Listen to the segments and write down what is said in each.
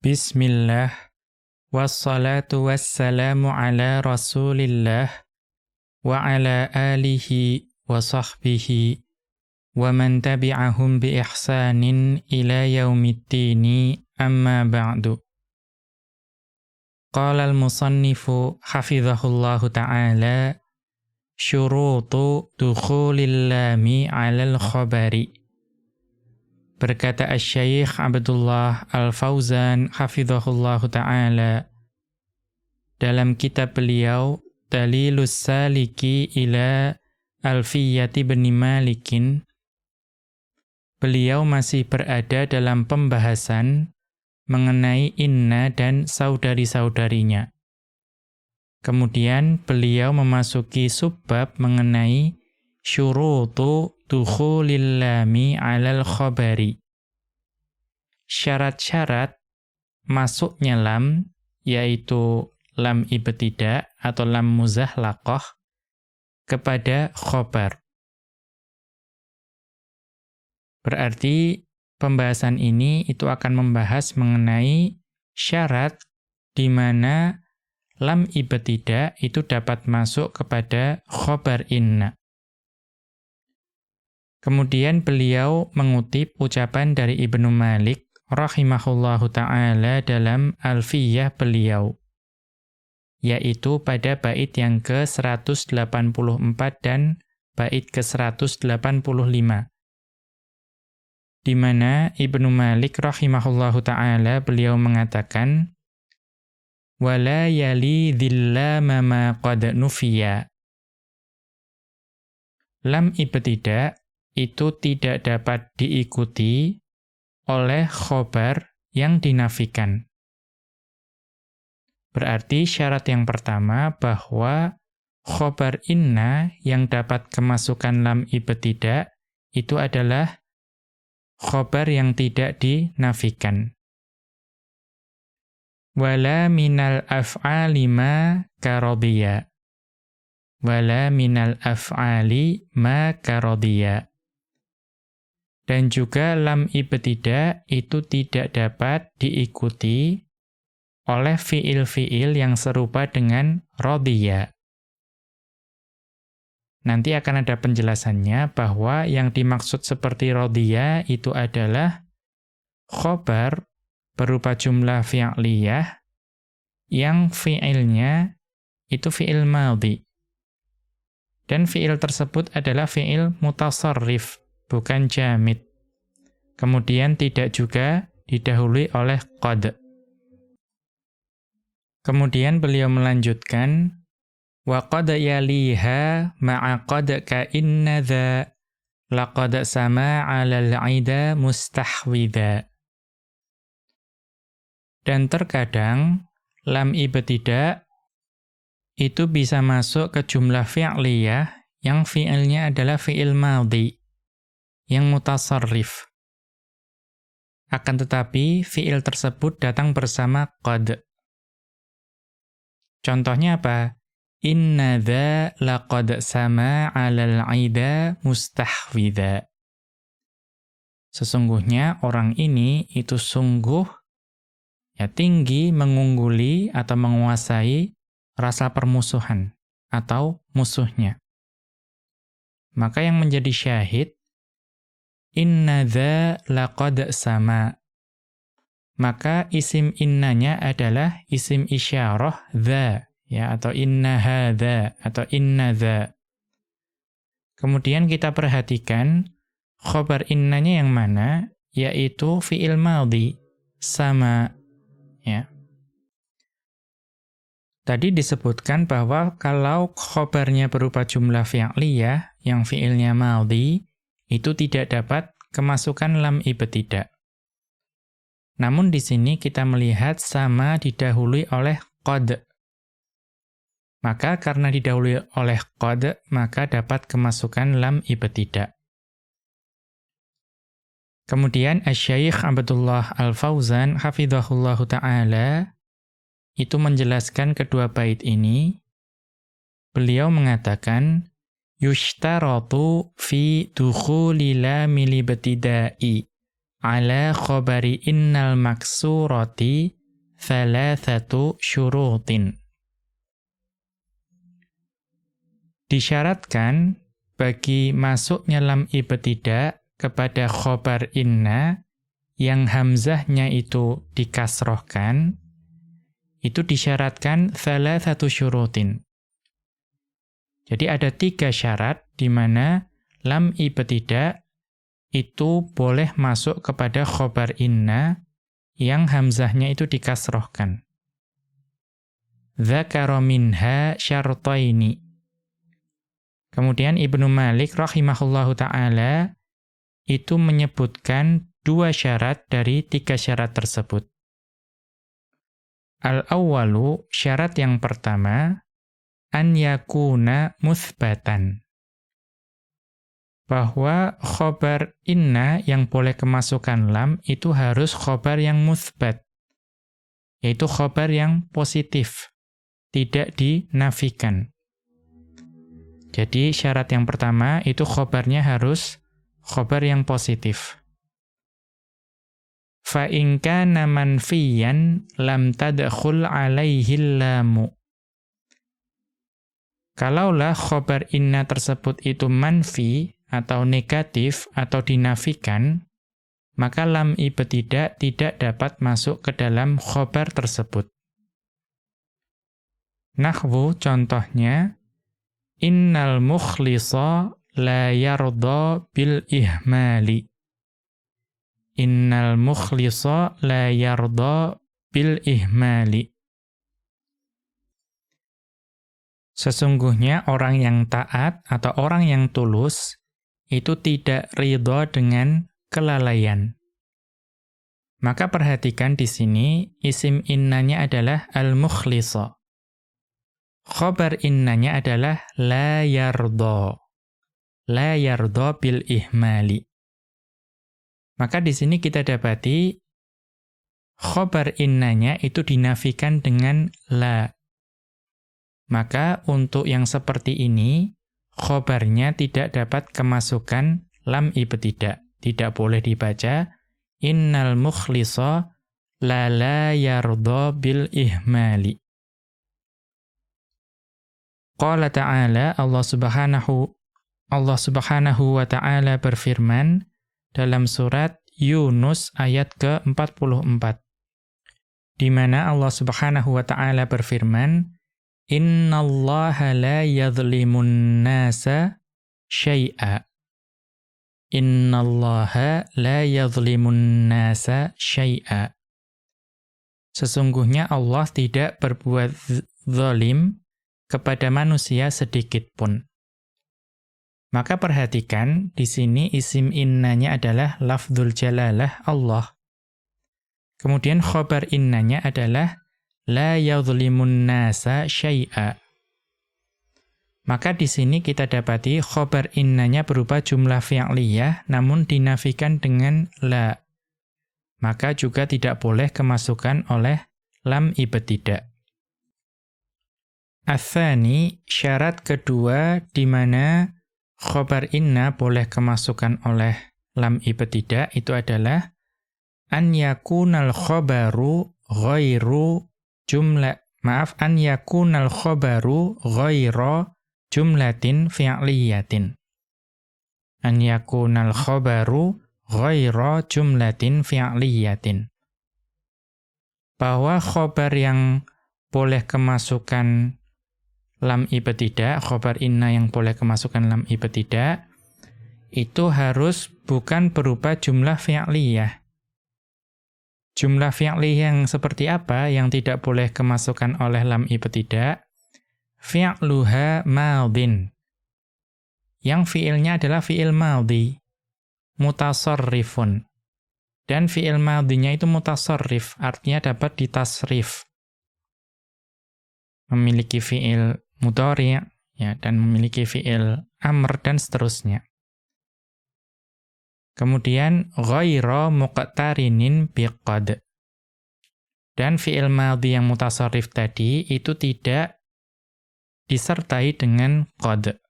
Bismillah Wassalatu wassalamu ala rasulillah Wa ala alihi wa sahbihi Wa man tabi'ahum bi ihsanin ila yaumiddini amma ba'du Qala al-musannifu hafizahullahu ta'ala Syurutu dukhulil lami al khabari Berkata Asy-Syaikh Abdullah Al-Fauzan hafizahullahu taala dalam kitab beliau Dalilus Saliki ila Alfiyati bin Malikin beliau masih berada dalam pembahasan mengenai inna dan saudari-saudarinya. Kemudian beliau memasuki subbab mengenai syurutu dukhulil lami alal khabari. Syarat-syarat masuknya lam, yaitu lam ibtidak atau lam muzahlaqah, kepada khobar. Berarti pembahasan ini itu akan membahas mengenai syarat di mana lam ibtidak itu dapat masuk kepada khobar inna. Kemudian beliau mengutip ucapan dari Ibnu Malik rahimahullahu taala dalam Alfiyah beliau yaitu pada bait yang ke-184 dan bait ke-185 di mana Ibnu Malik rahimahullahu taala beliau mengatakan wala yali dhillama ma qad nufiya. Lam ibtida itu tidak dapat diikuti oleh khobar yang dinafikan. Berarti syarat yang pertama bahwa khobar inna yang dapat kemasukan lam ibtidak itu adalah khobar yang tidak dinafikan. Wala minal af'ali ma karodiya. Wala minal af'ali ma karodiya. Dan juga lam ibtida itu tidak dapat diikuti oleh fiil-fiil yang serupa dengan rodhiya. Nanti akan ada penjelasannya bahwa yang dimaksud seperti rodhiya itu adalah khobar berupa jumlah fi'liyah yang fiilnya itu fiil madhi. Dan fiil tersebut adalah fiil mutasarrif bukan jamid. Kemudian tidak juga didahului oleh qad. Kemudian beliau melanjutkan wa qad yaliha ma'a qad ka inna dha laqad sama 'alal 'ida mustahwida. Dan terkadang lam ibtidak itu bisa masuk ke jumlah fi'liyah yang fi'ilnya adalah fi'il madhi yang mutasarrif. Akan tetapi, fi'il tersebut datang bersama qad. Contohnya apa? Inna dha laqad sama 'alal 'ida mustahwida. Sesungguhnya orang ini itu sungguh ya tinggi mengungguli atau menguasai rasa permusuhan atau musuhnya. Maka yang menjadi syahid Inna dha laqad sama. Maka isim innanya adalah isim isyarah dha, ya, atau inna hadha, atau inna dha. Kemudian kita perhatikan khobar innanya yang mana, yaitu fi'il madhi, sama, ya. Tadi disebutkan bahwa kalau khobarnya berupa jumlah fi'liyah, yang fi'ilnya madhi, itu tidak dapat kemasukan lam ibtidak. Namun di sini kita melihat sama didahului oleh qad. Maka karena didahului oleh qad, maka dapat kemasukan lam ibtidak. Kemudian Asy-Syaikh Abdullah Al-Fauzan hafizahullahu taala itu menjelaskan kedua bait ini. Beliau mengatakan yushtaratu fi dukhuli lamil ibtida'i ala khobari innal maksurati thalathatu syurutin. Disyaratkan bagi masuknya lam ibtidak kepada khobar inna yang hamzahnya itu dikasrohkan, itu disyaratkan thalathatu syurutin. Jadi ada tiga syarat di mana lam ibtidak itu boleh masuk kepada khobar inna yang hamzahnya itu dikasrohkan. Dzakara minha syartaini. Kemudian Ibnu Malik rahimahullahu taala itu menyebutkan dua syarat dari tiga syarat tersebut. Al-awwalu, syarat yang pertama, an yakuna muthbatan. Bahwa khobar inna yang boleh kemasukan lam itu harus khobar yang muthbat. Yaitu khobar yang positif. Tidak dinafikan. Jadi syarat yang pertama itu khobarnya harus khobar yang positif. Fa lam tadkhul alaihi lamu. Kalaulah khobar inna tersebut itu manfi atau negatif atau dinafikan, maka lam ibtidak tidak dapat masuk ke dalam khobar tersebut. Nahwu contohnya, Innal mukhlisa la yarda bil ihmali. Innal mukhlisa la yarda bil ihmali. Sesungguhnya orang yang taat atau orang yang tulus itu tidak ridho dengan kelalaian. Maka perhatikan di sini isim innanya adalah al-mukhlisa. Khobar innanya adalah la yardha. La yardha bil ihmali. Maka di sini kita dapati khobar innanya itu dinafikan dengan la. Maka untuk yang seperti ini, khobarnya tidak dapat kemasukan lam ibtidak. Tidak boleh dibaca, innal mukhlisa la la yardha bil ihmali. Qala ta'ala Allah Subhanahu Allah Subhanahu wa taala berfirman dalam surat Yunus ayat ke-44 di mana Allah Subhanahu wa taala berfirman Innallaha la yadhlimun nasa syai'a. Innallaha la yadhlimun nasa syai'a. Sesungguhnya Allah tidak berbuat zalim kepada manusia sedikit pun. Maka perhatikan, di sini isim innanya adalah lafzul jalalah Allah. Kemudian khobar innanya adalah la yadhlimun nasa syai'a. Maka di sini kita dapati khobar innanya berupa jumlah fi'liyah namun dinafikan dengan la. Maka juga tidak boleh kemasukan oleh lam ibtidak. Athani, syarat kedua di mana khobar inna boleh kemasukan oleh lam ibtidak itu adalah an yakunal khobaru ghairu jumlah maaf an yakunal khobaru ghaira jumlatin fi'liyatin. An yakunal khobaru ghaira jumlatin fi'liyatin. Bahwa khobar yang boleh kemasukan lam ibtidak khobar inna yang boleh kemasukan lam ibtidak itu harus bukan berupa jumlah fi'liyah Jumlah fi'li yang seperti apa yang tidak boleh kemasukan oleh lam ibtidak? Fi'luha madin. Yang fi'ilnya adalah fi'il madhi. Mutasarrifun. Dan fi'il madhinya itu mutasarrif, artinya dapat ditasrif. Memiliki fi'il mudhari' ya dan memiliki fi'il amr dan seterusnya. Kemudian ghaira muqtarinin biqad. Dan fi'il madhi yang mutasarrif tadi itu tidak disertai dengan qad.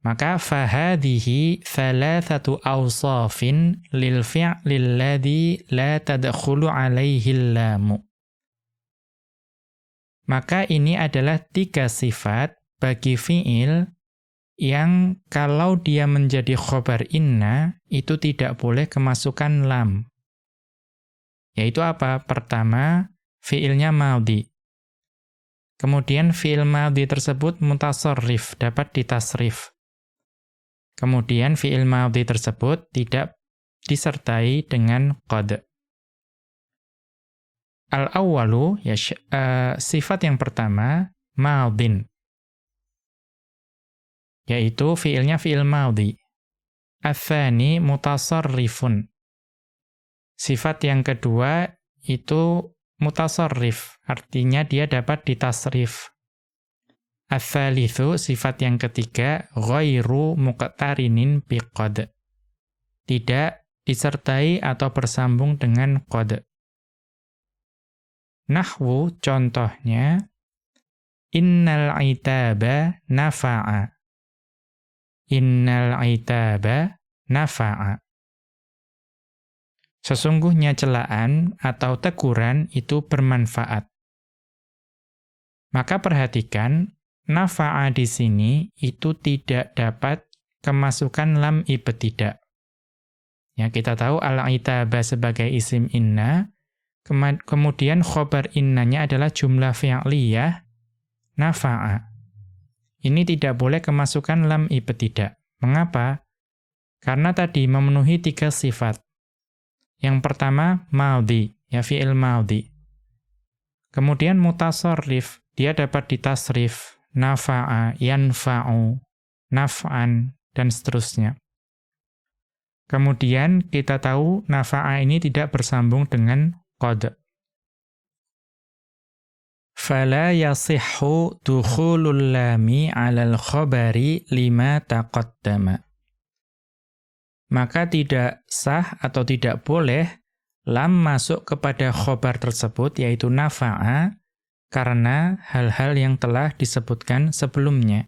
Maka fahadihi thalathatu awsafin lil fi'lil ladzi la tadkhulu alaihi lamu. Maka ini adalah tiga sifat bagi fi'il yang kalau dia menjadi khobar inna, itu tidak boleh kemasukan lam. Yaitu apa? Pertama, fi'ilnya maudi. Kemudian fi'il maudi tersebut mutasarrif, dapat ditasrif. Kemudian fi'il madhi tersebut tidak disertai dengan qad. Al-awwalu ya uh, sifat yang pertama madhin. Yaitu fi'ilnya fi'il madhi. Athani mutasarrifun. Sifat yang kedua itu mutasarrif, artinya dia dapat ditasrif. Ats-tsalitsu sifat yang ketiga ghairu muqtarinin biqad. Tidak disertai atau bersambung dengan qad. Nahwu contohnya innal itaba nafa'a. Innal itaba nafa'a. Sesungguhnya celaan atau teguran itu bermanfaat. Maka perhatikan nafa'a di sini itu tidak dapat kemasukan lam ibtidak. Ya, kita tahu al-itaba sebagai isim inna, kemudian khobar innanya adalah jumlah fi'liyah nafa'a. Ini tidak boleh kemasukan lam ibtidak. Mengapa? Karena tadi memenuhi tiga sifat. Yang pertama, maudhi, ya fi'il maudhi. Kemudian mutasarrif, dia dapat ditasrif, nafa'a, yanfa'u, naf'an, dan seterusnya. Kemudian kita tahu nafa'a ini tidak bersambung dengan qad. Fala yasihhu dukhulul lami 'alal khabari lima taqaddama. Maka tidak sah atau tidak boleh lam masuk kepada khobar tersebut yaitu nafa'a karena hal-hal yang telah disebutkan sebelumnya.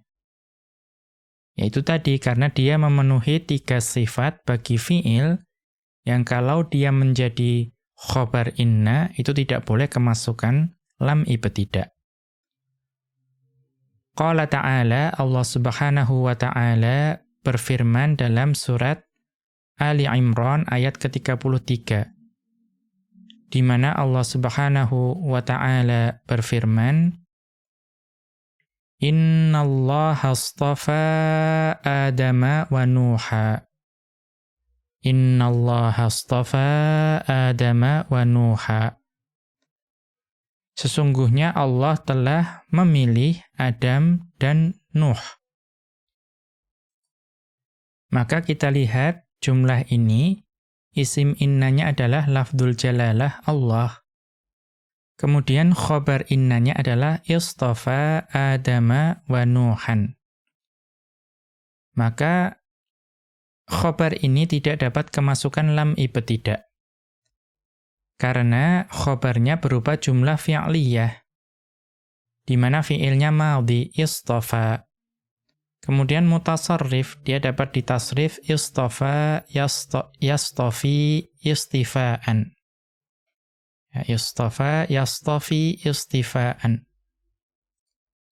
Yaitu tadi, karena dia memenuhi tiga sifat bagi fi'il, yang kalau dia menjadi khobar inna, itu tidak boleh kemasukan lam ibtidak. Qala ta'ala, Allah subhanahu wa ta'ala berfirman dalam surat Ali Imran ayat ke-33 di mana Allah Subhanahu wa taala berfirman Innallaha astafa Adama wa Nuha Innallaha astafa Adama wa Nuha Sesungguhnya Allah telah memilih Adam dan Nuh. Maka kita lihat jumlah ini isim innanya adalah lafdul jalalah Allah. Kemudian khobar innanya adalah istafa Adama wa Nuhan. Maka khobar ini tidak dapat kemasukan lam ibtidak. Karena khobarnya berupa jumlah fi'liyah. Di mana fi'ilnya maudhi istafa. Kemudian mutasarrif, dia dapat ditasrif istafa yastafi istifaan. Ya, istafa istifaan.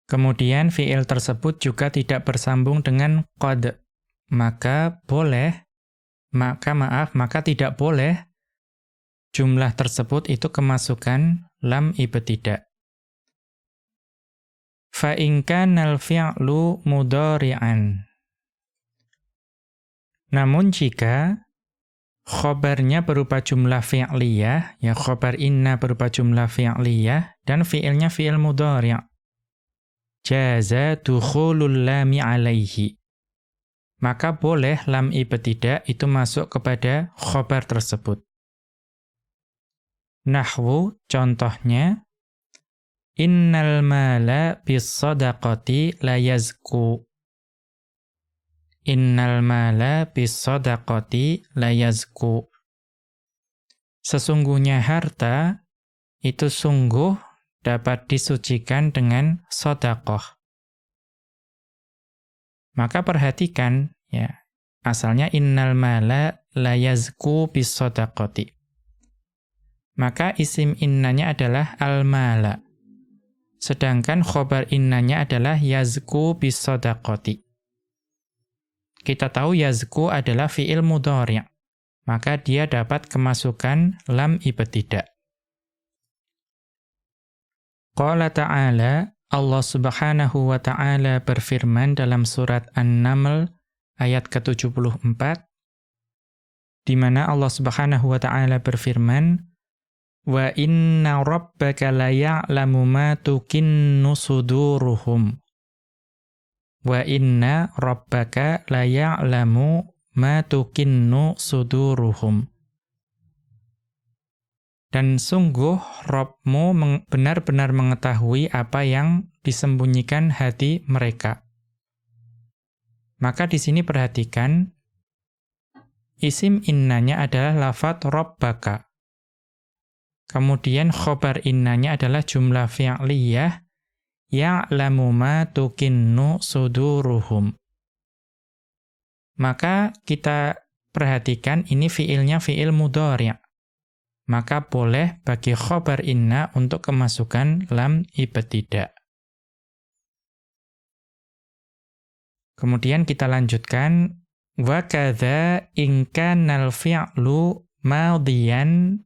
Kemudian fi'il tersebut juga tidak bersambung dengan qad. Maka boleh, maka maaf, maka tidak boleh jumlah tersebut itu kemasukan lam ibtidak. Fa in kana al-fi'lu mudhari'an. Namun jika khobarnya berupa jumlah fi'liyah, ya khobar inna berupa jumlah fi'liyah, dan fi'ilnya fi'il mudhari' jaza dukhulul lami alaihi. Maka boleh lam ibtidak itu masuk kepada khobar tersebut. Nahwu contohnya Innal mala bis-sadaqati la yazku. Innal mala bis-sadaqati la yazku. Sesungguhnya harta itu sungguh dapat disucikan dengan sodakoh. Maka perhatikan ya, asalnya innal mala la yazku bisadaqati. Maka isim innanya adalah al-mala. Sedangkan khobar innanya adalah yazku bisadaqati. Kita tahu yazku adalah fi'il mudhari'. Maka dia dapat kemasukan lam ibtidak. Qala ta'ala, Allah subhanahu wa ta'ala berfirman dalam surat An-Naml ayat ke-74, di mana Allah subhanahu wa ta'ala berfirman, Wa inna rabbaka la ya'lamu ma tukinnu suduruhum. Wa inna rabbaka la ya'lamu ma tukinnu suduruhum. Dan sungguh Robmu benar-benar mengetahui apa yang disembunyikan hati mereka. Maka di sini perhatikan, isim innanya adalah lafat Robbaka. Kemudian khobar innanya adalah jumlah fi'liyah ya'lamu ma tukinnu suduruhum. Maka kita perhatikan ini fiilnya fiil mudhari' maka boleh bagi khobar inna untuk kemasukan lam ibtidak. Kemudian kita lanjutkan wa kadza in kana al-fi'lu madiyan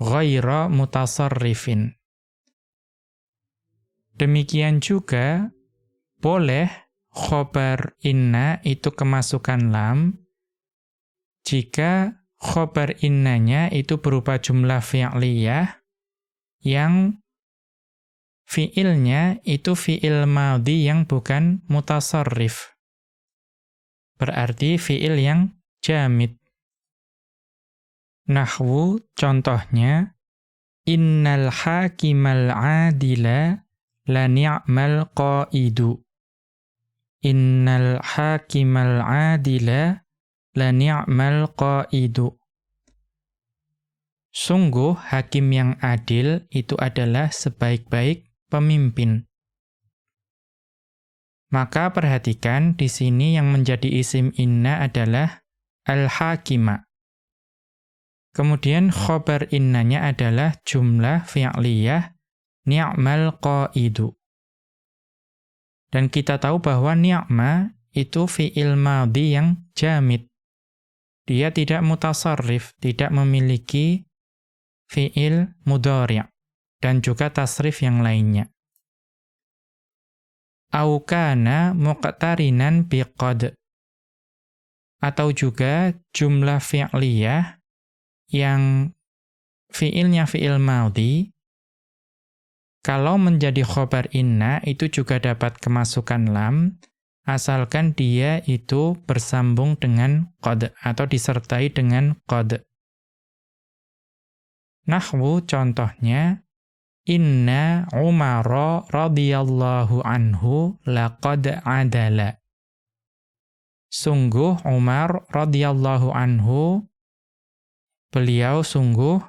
ghaira mutasarrifin. Demikian juga boleh khobar inna itu kemasukan lam jika khobar innanya itu berupa jumlah fi'liyah yang fi'ilnya itu fi'il madhi yang bukan mutasarrif. Berarti fi'il yang jamid. Nahwu contohnya innal hakimal adila la ni'mal qaidu. Innal hakimal adila la ni'mal qaidu. Sungguh hakim yang adil itu adalah sebaik-baik pemimpin. Maka perhatikan di sini yang menjadi isim inna adalah al-hakima. Kemudian khobar innanya adalah jumlah fi'liyah ni'mal qaidu. Dan kita tahu bahwa ni'ma itu fi'il madhi yang jamid. Dia tidak mutasarrif, tidak memiliki fi'il mudhari' dan juga tasrif yang lainnya. Au kana muqtarinan biqad. Atau juga jumlah fi'liyah yang fi'ilnya fi'il madhi kalau menjadi khobar inna itu juga dapat kemasukan lam asalkan dia itu bersambung dengan qad atau disertai dengan qad. Nahwu contohnya Inna Umar radhiyallahu anhu laqad adala. Sungguh Umar radhiyallahu anhu beliau sungguh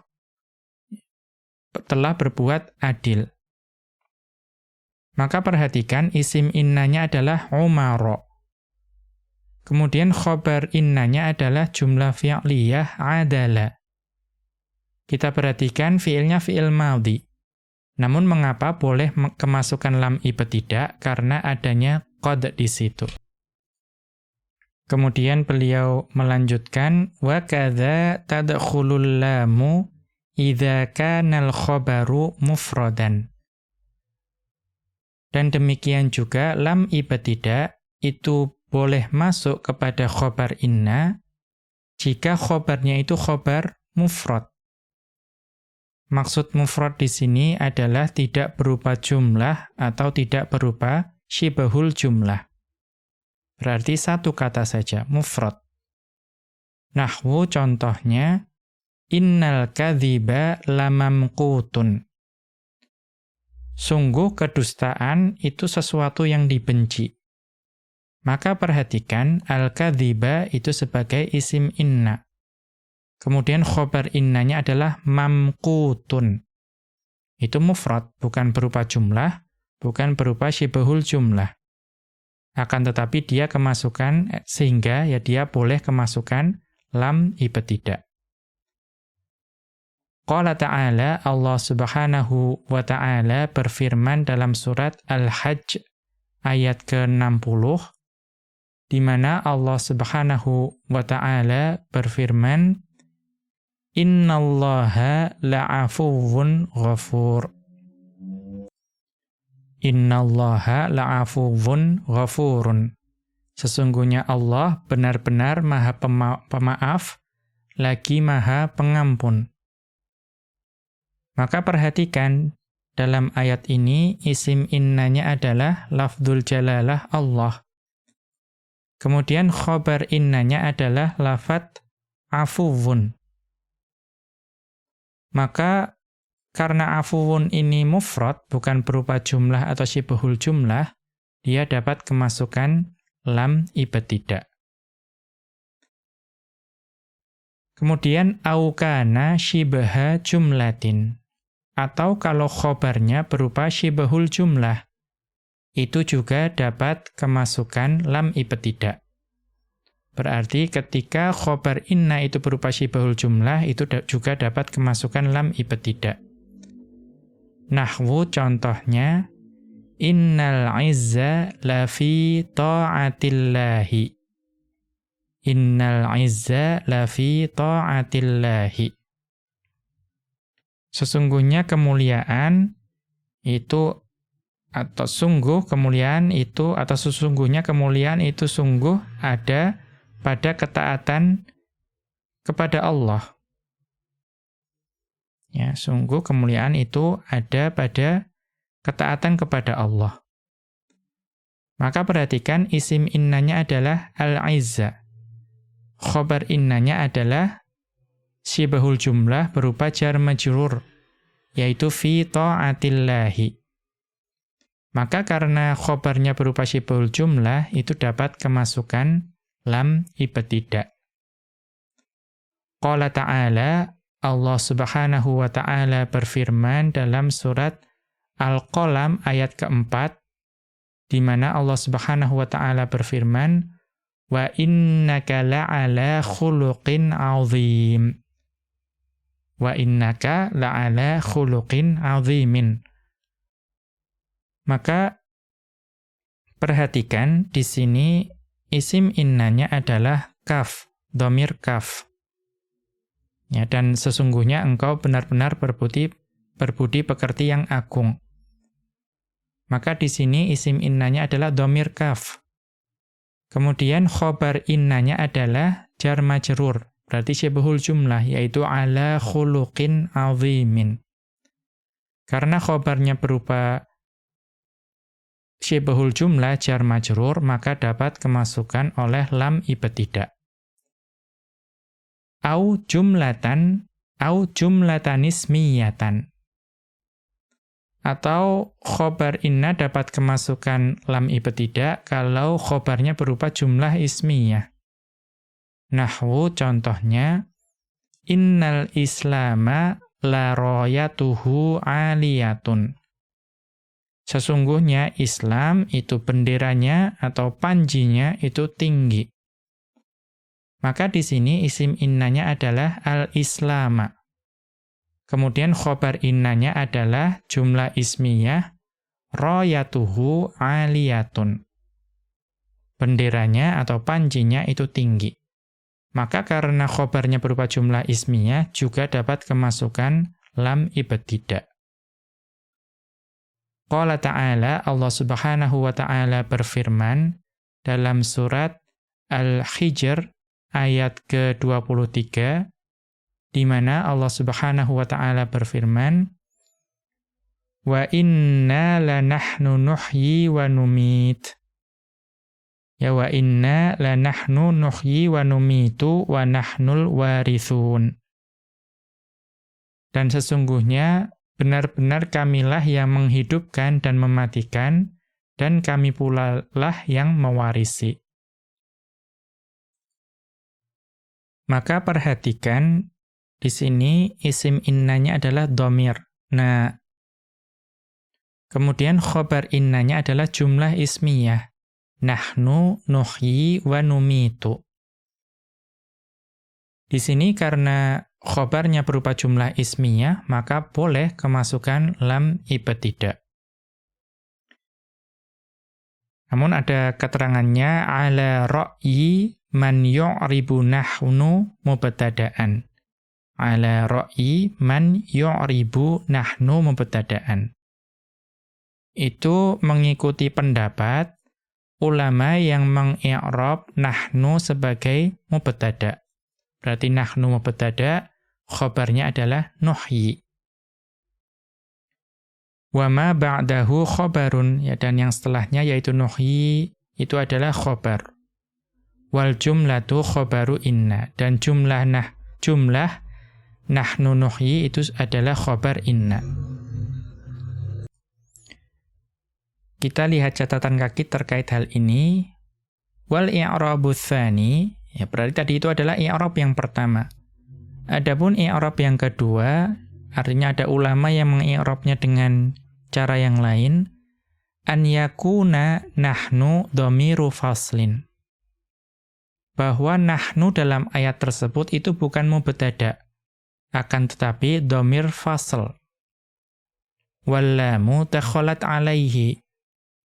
telah berbuat adil. Maka perhatikan isim innanya adalah Umaro. Kemudian khobar innanya adalah jumlah fi'liyah adala. Kita perhatikan fi'ilnya fi'il madhi. Namun mengapa boleh kemasukan lam ibtidak? Karena adanya qad di situ. Kemudian beliau melanjutkan wa kadza tadkhulul lamu idza kana al-khabaru mufradan. Dan demikian juga lam ibtidak itu boleh masuk kepada khobar inna jika khobarnya itu khobar mufrad. Maksud mufrad di sini adalah tidak berupa jumlah atau tidak berupa syibahul jumlah. Berarti satu kata saja, mufrad. Nahwu contohnya, innal kadhiba lamamqutun. Sungguh kedustaan itu sesuatu yang dibenci. Maka perhatikan al-kadhiba itu sebagai isim inna. Kemudian khobar innanya adalah mamkutun. Itu mufrad, bukan berupa jumlah, bukan berupa syibahul jumlah. Akan tetapi dia kemasukan eh, sehingga ya dia boleh kemasukan lam ibtidak. Qala ta'ala Allah Subhanahu wa taala berfirman dalam surat Al-Hajj ayat ke-60 di mana Allah Subhanahu wa taala berfirman Innallaha la'afuwun ghafur Innallaha la'afuwun ghafurun. Sesungguhnya Allah benar-benar maha pema pemaaf lagi maha pengampun. Maka perhatikan dalam ayat ini isim innanya adalah lafdul jalalah Allah. Kemudian khobar innanya adalah lafat afuwun maka karena afuwun ini mufrad, bukan berupa jumlah atau sibahul jumlah, dia dapat kemasukan lam ibtidak. Kemudian aukana shibaha jumlatin. Atau kalau khobarnya berupa shibahul jumlah, itu juga dapat kemasukan lam ibtidak. Berarti ketika khobar inna itu berupa syibahul jumlah, itu juga dapat kemasukan lam ibtidak. Nahwu contohnya, Innal izza lafi ta'atillahi. Innal izza lafi ta'atillahi. Sesungguhnya kemuliaan itu atau sungguh kemuliaan itu atau sesungguhnya kemuliaan itu sungguh ada pada ketaatan kepada Allah. Ya, sungguh kemuliaan itu ada pada ketaatan kepada Allah. Maka perhatikan isim innanya adalah al-izza. Khobar innanya adalah sibahul jumlah berupa jar majrur, yaitu fi ta'atillahi. Maka karena khobarnya berupa sibahul jumlah, itu dapat kemasukan lam ibtidak. Qala ta'ala Allah Subhanahu wa taala berfirman dalam surat Al-Qalam ayat keempat di mana Allah Subhanahu wa taala berfirman wa innaka la'ala khuluqin 'adzim wa innaka la'ala khuluqin 'adzimin maka perhatikan di sini Isim innanya adalah kaf, domir kaf. Ya, dan sesungguhnya engkau benar-benar berbudi, berbudi pekerti yang agung. Maka di sini isim innanya adalah domir kaf. Kemudian khobar innanya adalah jar majrur. Berarti syabhul jumlah, yaitu ala khuluqin azimin. Karena khobarnya berupa syibhul jumlah jar majrur maka dapat kemasukan oleh lam ibtidak. Au jumlatan au jumlatan ismiyatan. Atau khobar inna dapat kemasukan lam ibtidak kalau khobarnya berupa jumlah ismiyah. Nahwu contohnya innal islama la royatuhu aliyatun. Sesungguhnya Islam itu benderanya atau panjinya itu tinggi. Maka di sini isim innanya adalah al-islama. Kemudian khobar innanya adalah jumlah ismiyah royatuhu aliyatun. Benderanya atau panjinya itu tinggi. Maka karena khobarnya berupa jumlah ismiyah juga dapat kemasukan lam ibtidak. Qala ta'ala, Allah subhanahu wa ta'ala berfirman dalam surat Al-Hijr ayat ke-23, di mana Allah subhanahu wa ta'ala berfirman, Wa inna lanahnu nuhyi wa numit. Ya wa inna lanahnu nuhyi wa numitu wa nahnul warithun. Dan sesungguhnya Benar-benar kamilah yang menghidupkan dan mematikan, dan kami pula lah yang mewarisi. Maka perhatikan, di sini isim innanya adalah domir. Nah, kemudian khobar innanya adalah jumlah ismiyah. nahnu nuhyi wa numitu. Di sini karena khobarnya berupa jumlah ismiyah, maka boleh kemasukan lam ibtidak. Namun ada keterangannya ala ra'yi man yu'ribu nahnu mubtada'an. Ala ra'yi man yu'ribu nahnu mubtada'an. Itu mengikuti pendapat ulama yang mengi'rab nahnu sebagai mubtada'. Berarti nahnu mubtada', khobarnya adalah nuhyi. Wa ma ba'dahu khobarun, ya, dan yang setelahnya yaitu nuhyi, itu adalah khobar. Wal jumlatu khobaru inna, dan jumlah nah, jumlah nahnu nuhyi itu adalah khobar inna. Kita lihat catatan kaki terkait hal ini. Wal i'rabu tsani, ya berarti tadi itu adalah i'rab yang pertama. Adapun i'rab yang kedua, artinya ada ulama yang mengi'rabnya dengan cara yang lain, an yakuna nahnu domiru faslin. Bahwa nahnu dalam ayat tersebut itu bukan mubtada, akan tetapi domir fasl. Wallamu takholat alaihi.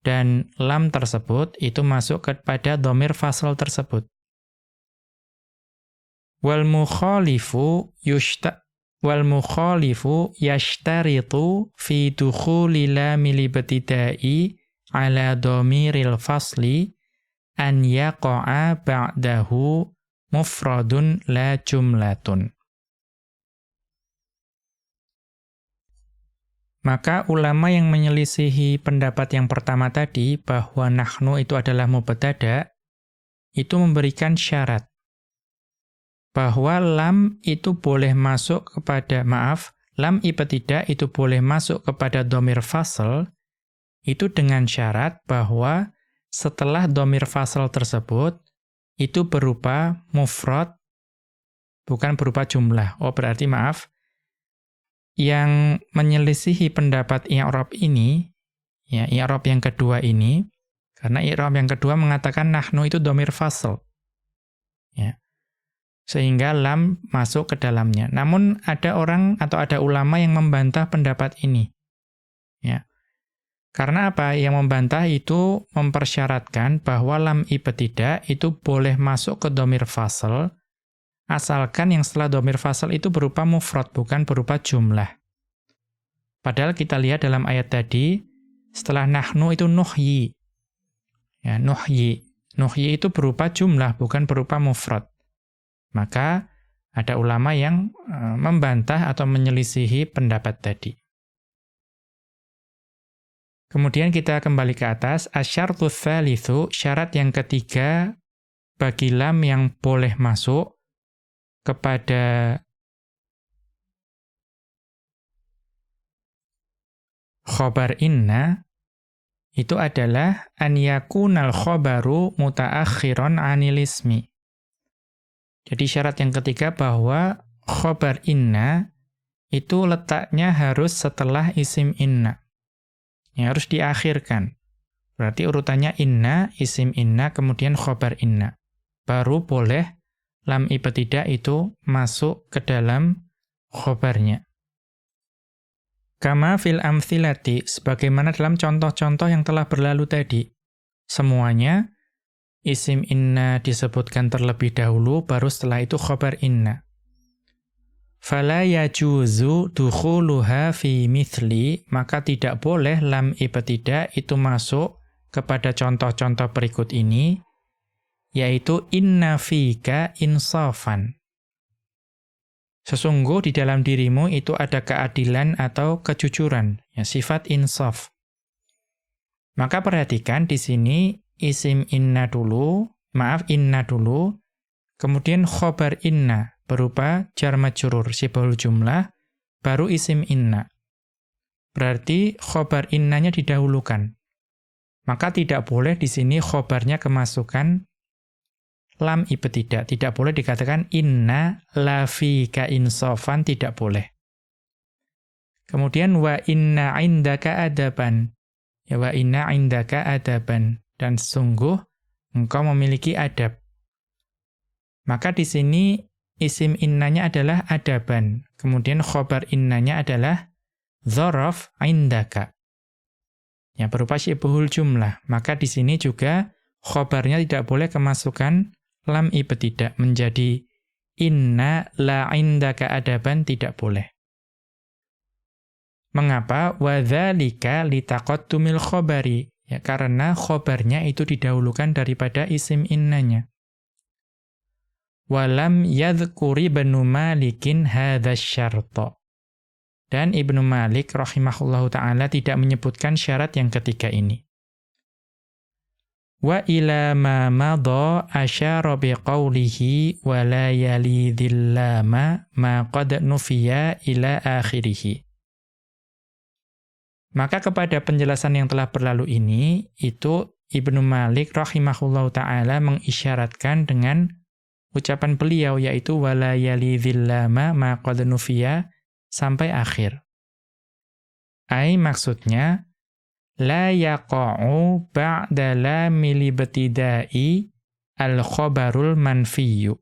Dan lam tersebut itu masuk kepada domir fasl tersebut. Wal mukhalifu yushta wal mukhalifu yashtaritu fi dukhuli lamil ala dhamiril fasli an yaqa'a ba'dahu mufradun la jumlatun. Maka ulama yang menyelisihi pendapat yang pertama tadi bahwa nahnu itu adalah mubtada itu memberikan syarat bahwa lam itu boleh masuk kepada, maaf, lam ibtidah itu boleh masuk kepada domir fasl, itu dengan syarat bahwa setelah domir fasl tersebut, itu berupa mufrad, bukan berupa jumlah. Oh berarti maaf, yang menyelisihi pendapat i'rab ini, ya i'rab yang kedua ini, karena i'rab yang kedua mengatakan nahnu itu domir fasl. Ya sehingga lam masuk ke dalamnya. Namun ada orang atau ada ulama yang membantah pendapat ini. Ya. Karena apa? Yang membantah itu mempersyaratkan bahwa lam ibtidah itu boleh masuk ke domir fasal, asalkan yang setelah domir fasal itu berupa mufrad, bukan berupa jumlah. Padahal kita lihat dalam ayat tadi, setelah nahnu itu nuhyi. Ya, nuhyi. Nuhyi itu berupa jumlah, bukan berupa mufrad. Maka ada ulama yang e, membantah atau menyelisihi pendapat tadi. Kemudian kita kembali ke atas, asyartu tsalitsu, syarat yang ketiga bagi lam yang boleh masuk kepada khobar inna itu adalah an yakunal khobaru mutaakhiron anil ismi. Jadi syarat yang ketiga bahwa khobar inna itu letaknya harus setelah isim inna. Ya, harus diakhirkan. Berarti urutannya inna, isim inna, kemudian khobar inna. Baru boleh lam ibtidah itu masuk ke dalam khobarnya. Kama fil amthilati, sebagaimana dalam contoh-contoh yang telah berlalu tadi. Semuanya isim inna disebutkan terlebih dahulu, baru setelah itu khobar inna. Fala yajuzu dukhuluha fi mithli, maka tidak boleh lam ibtidah itu masuk kepada contoh-contoh berikut ini, yaitu inna fika insafan. Sesungguh di dalam dirimu itu ada keadilan atau kejujuran, ya, sifat insaf. Maka perhatikan di sini isim inna dulu, maaf inna dulu, kemudian khobar inna berupa jar majrur sibul jumlah, baru isim inna. Berarti khobar innanya didahulukan. Maka tidak boleh di sini khobarnya kemasukan lam ibtidak. Tidak boleh dikatakan inna la fika insofan, tidak boleh. Kemudian wa inna indaka adaban. Ya wa inna indaka adaban. dan sungguh engkau memiliki adab. Maka di sini isim innanya adalah adaban. Kemudian khobar innanya adalah dzaraf indaka. Ya berupa syibuhul jumlah. Maka di sini juga khobarnya tidak boleh kemasukan lam ibtidak menjadi inna la indaka adaban tidak boleh. Mengapa? Wadzalika litaqattumil khobari. Ya, karena khobarnya itu didahulukan daripada isim innanya. Walam yadhkuri benu malikin syarto. Dan Ibnu Malik rahimahullahu ta'ala tidak menyebutkan syarat yang ketiga ini. Wa ila ma madha asyara biqaulihi wa la yalidhillama ma qad nufiya ila akhirih. Maka kepada penjelasan yang telah berlalu ini, itu Ibnu Malik rahimahullahu ta'ala mengisyaratkan dengan ucapan beliau, yaitu wala yalidhillama ma qad sampai akhir. Ai maksudnya, la yaqa'u ba'da la milibtidai al-khobarul manfiyu.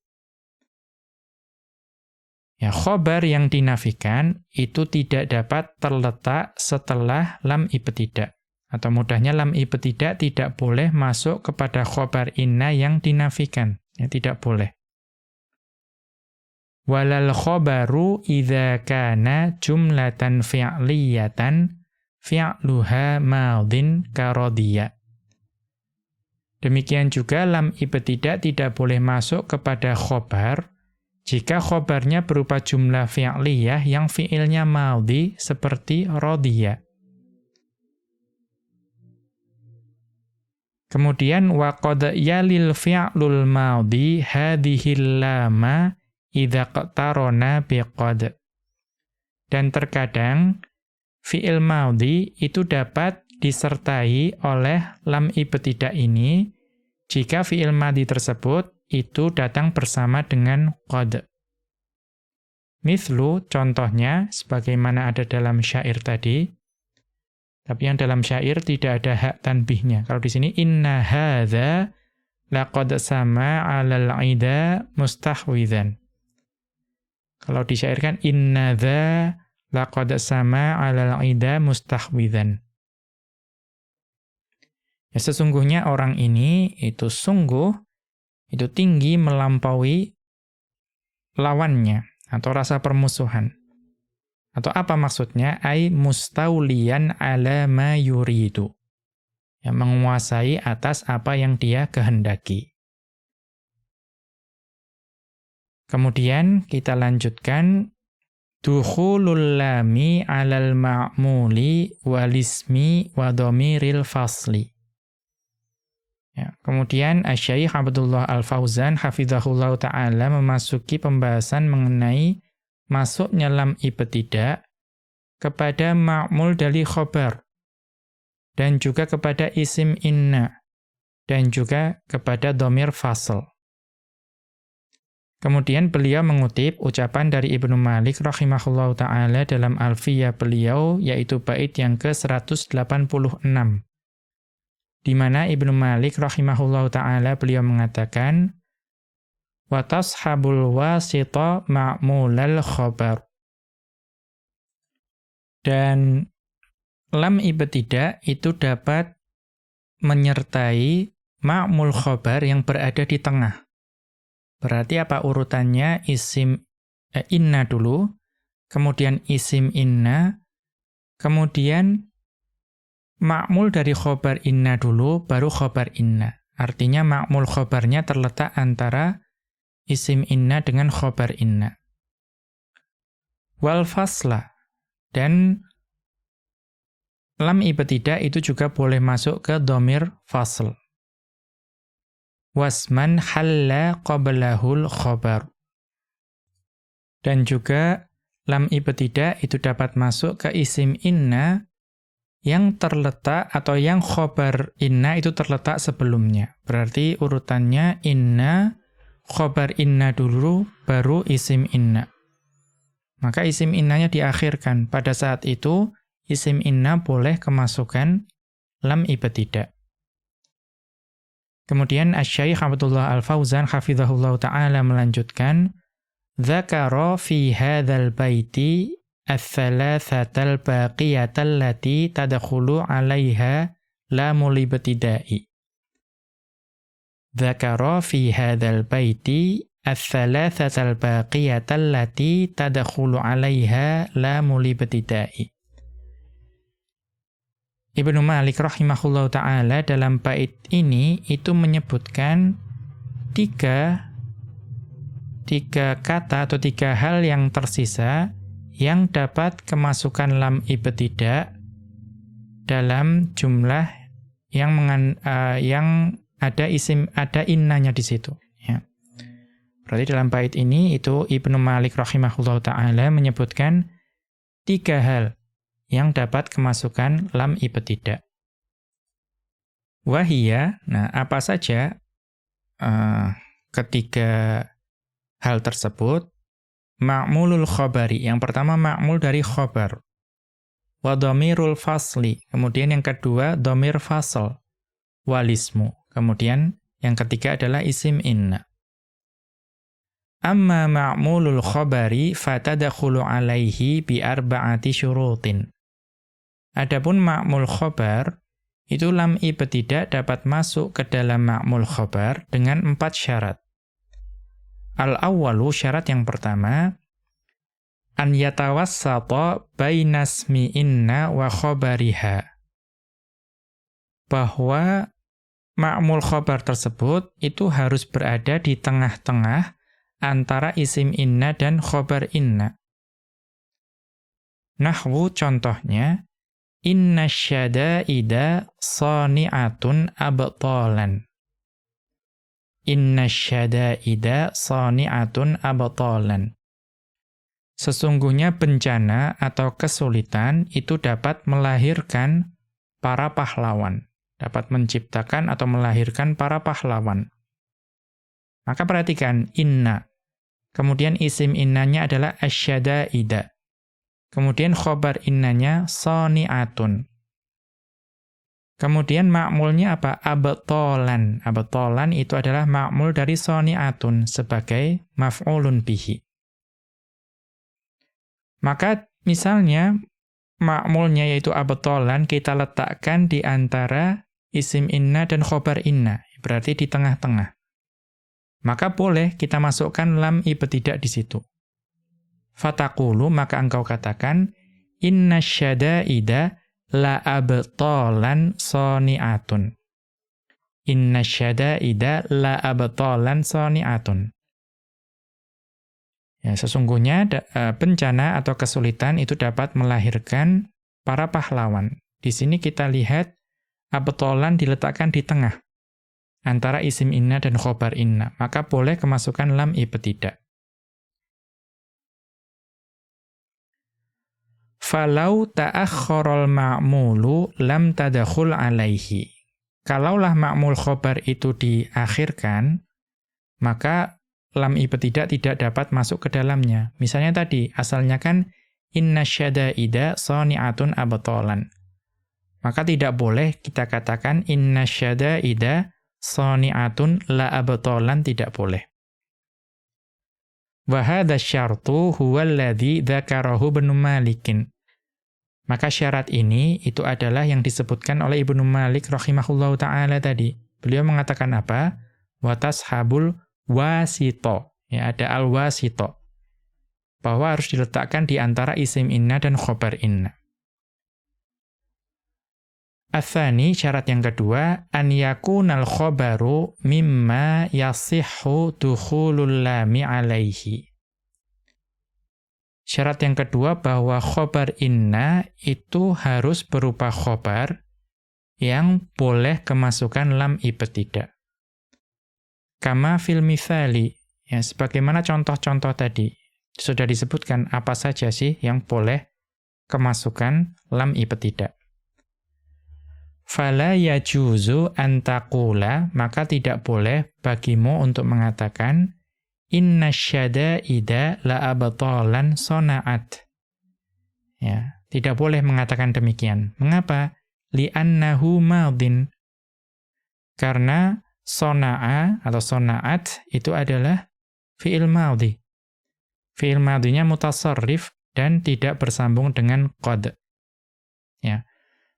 Ya, khobar yang dinafikan itu tidak dapat terletak setelah lam ibtidak. Atau mudahnya lam ibtidak tidak boleh masuk kepada khobar inna yang dinafikan. Ya, tidak boleh. Walal khobaru idha kana jumlatan fi'liyatan fi'luha madin karodiyya. Demikian juga lam ibtidak tidak boleh masuk kepada khobar jika khobarnya berupa jumlah fi'liyah yang fi'ilnya maudhi seperti rodiyah. Kemudian waqad yalil fi'lul maudhi hadhil lama idza qtarana biqad. Dan terkadang fi'il maudhi itu dapat disertai oleh lam ibtidak ini jika fi'il madhi tersebut itu datang bersama dengan qad. Mithlu, contohnya, sebagaimana ada dalam syair tadi, tapi yang dalam syair tidak ada hak tanbihnya. Kalau di sini, inna hadha laqad sama alal ida mustahwidhan. Kalau disyairkan, inna dha laqad sama alal ida mustahwidhan. Ya, sesungguhnya orang ini itu sungguh itu tinggi melampaui lawannya atau rasa permusuhan. Atau apa maksudnya? Ai mustaulian ala ma yuridu. Yang menguasai atas apa yang dia kehendaki. Kemudian kita lanjutkan dukhulul lami 'alal ma'muli walismi wa dhamiril fasli. Ya, kemudian Asy-Syaikh Abdullah Al-Fauzan hafizahullah taala memasuki pembahasan mengenai masuknya lam ibtidak kepada ma'mul dari khobar dan juga kepada isim inna dan juga kepada domir fasl. Kemudian beliau mengutip ucapan dari Ibnu Malik rahimahullah taala dalam Alfiyah beliau yaitu bait yang ke-186 di mana Ibnu Malik rahimahullahu taala beliau mengatakan wa tashabul wasita ma'mulal khabar dan lam ibtidak itu dapat menyertai ma'mul khabar yang berada di tengah. Berarti apa urutannya? Isim eh, inna dulu, kemudian isim inna, kemudian Ma'mul dari khobar inna dulu, baru khobar inna. Artinya ma'mul khobarnya terletak antara isim inna dengan khobar inna. Wal fasla. Dan lam ibtidak itu juga boleh masuk ke domir fasl. Wasman halla qablahul khobar. Dan juga lam ibtidak itu dapat masuk ke isim inna yang terletak atau yang khobar inna itu terletak sebelumnya. Berarti urutannya inna, khobar inna dulu, baru isim inna. Maka isim innanya diakhirkan. Pada saat itu, isim inna boleh kemasukan lam ibtidak. Kemudian Asy-Syaikh Abdullah Al-Fauzan hafizahullah taala melanjutkan Dzakara fi hadzal baiti ats-tsalatsatal baqiyatal lati tadkhulu 'alaiha la mulibtida'i. Dzakara fi hadzal baiti ats-tsalatsatal baqiyatal lati tadkhulu 'alaiha la mulibtida'i. Ibnu Malik rahimahullah ta'ala dalam bait ini itu menyebutkan tiga, tiga kata atau tiga hal yang tersisa yang dapat kemasukan lam ibtidak dalam jumlah yang mengan, uh, yang ada isim ada innanya di situ ya. Berarti dalam bait ini itu Ibnu Malik rahimahullah taala menyebutkan tiga hal yang dapat kemasukan lam ibtidak. Wahia, nah apa saja uh, ketiga hal tersebut? Ma'mulul khobari, yang pertama ma'mul dari khobar. Wa domirul fasli, kemudian yang kedua domir fasl, walismu. Kemudian yang ketiga adalah isim inna. Amma ma'mulul khobari fatadakhulu alaihi bi arba'ati syurutin. Adapun ma'mul khobar, itu lam ibtidak dapat masuk ke dalam ma'mul khobar dengan empat syarat. Al-awwalu syarat yang pertama, an yatawassata bainasmi inna wa khobariha. Bahwa ma'mul khobar tersebut itu harus berada di tengah-tengah antara isim inna dan khobar inna. Nahwu contohnya, Inna syada'ida sani'atun abtalan. Inna syada'ida sani'atun abtalan. Sesungguhnya bencana atau kesulitan itu dapat melahirkan para pahlawan. Dapat menciptakan atau melahirkan para pahlawan. Maka perhatikan, inna. Kemudian isim innanya adalah asyada'ida. Kemudian khobar innanya soni'atun. Kemudian makmulnya apa? Abtolan. Abtolan itu adalah makmul dari soni'atun sebagai maf'ulun bihi. Maka misalnya makmulnya yaitu abtolan kita letakkan di antara isim inna dan khobar inna. Berarti di tengah-tengah. Maka boleh kita masukkan lam ibtidak di situ. Fatakulu maka engkau katakan inna syada'ida la abtalan soni'atun. Inna syada'ida la abtalan soni'atun. Ya, sesungguhnya e, bencana atau kesulitan itu dapat melahirkan para pahlawan. Di sini kita lihat abtolan diletakkan di tengah antara isim inna dan khobar inna. Maka boleh kemasukan lam ibtidak. Falau ta'akhkharul ma'mulu lam tadakhul alaihi. Kalaulah ma'mul khobar itu diakhirkan, maka lam ibtidak tidak dapat masuk ke dalamnya. Misalnya tadi, asalnya kan inna syada'ida soni'atun abtolan. Maka tidak boleh kita katakan inna syada'ida soni'atun la abtolan, tidak boleh. Wahada syartu huwa alladhi dzakarahu Ibnu Malikin. Maka syarat ini itu adalah yang disebutkan oleh Ibnu Malik rahimahullahu taala tadi. Beliau mengatakan apa? Watas habul wasito. Ya, ada al-wasito. Bahwa harus diletakkan di antara isim inna dan khobar inna. Athani, syarat yang kedua, an yakunal khobaru mimma yasihhu dukhulul lami alaihi. Syarat yang kedua bahwa khobar inna itu harus berupa khobar yang boleh kemasukan lam ibtidak. Kama fil mithali, ya sebagaimana contoh-contoh tadi sudah disebutkan apa saja sih yang boleh kemasukan lam ibtidak. Fala yajuzu antakula, maka tidak boleh bagimu untuk mengatakan inna syada'ida la sona'at. Ya, tidak boleh mengatakan demikian. Mengapa? Li'annahu madin. Karena sona'a atau sonaat itu adalah fi'il madhi. Fi'il madhinya mutasarrif dan tidak bersambung dengan qad. Ya.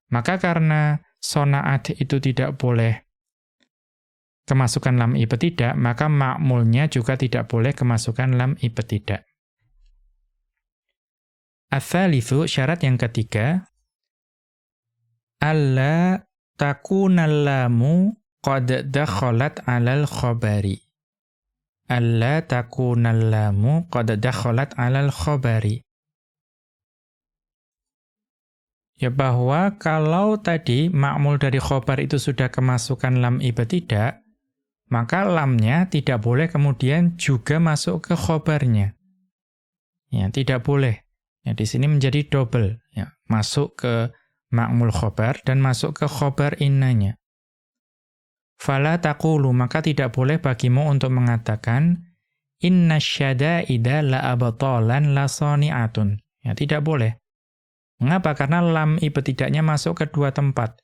Maka karena sonaat itu tidak boleh kemasukan lam ibtidak, maka makmulnya juga tidak boleh kemasukan lam ibtidak. Ats-tsalitsu syarat yang ketiga alla takunal lamu qad dakhalat 'alal khabari. Alla takunal lamu qad dakhalat 'alal khabari. Ya bahwa kalau tadi makmul dari khobar itu sudah kemasukan lam ibtidak, maka lamnya tidak boleh kemudian juga masuk ke khobarnya. Ya, tidak boleh. Ya, di sini menjadi double, ya, masuk ke makmul khobar dan masuk ke khobar innanya. Fala taqulu, maka tidak boleh bagimu untuk mengatakan inna syada'ida la abatalan la sani'atun. Ya, tidak boleh. Mengapa? Karena lam ibtidaknya masuk ke dua tempat,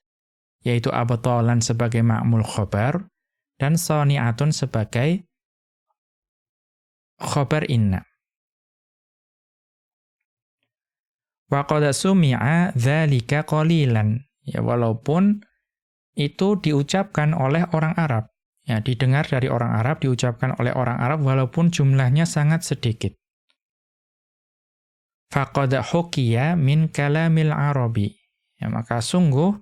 yaitu abatalan sebagai makmul khobar, dan soni'atun sebagai khobar inna. Wa sumi'a dzalika qalilan. Ya walaupun itu diucapkan oleh orang Arab. Ya, didengar dari orang Arab, diucapkan oleh orang Arab walaupun jumlahnya sangat sedikit. Faqad hukiya min kalamil Arabi. Ya, maka sungguh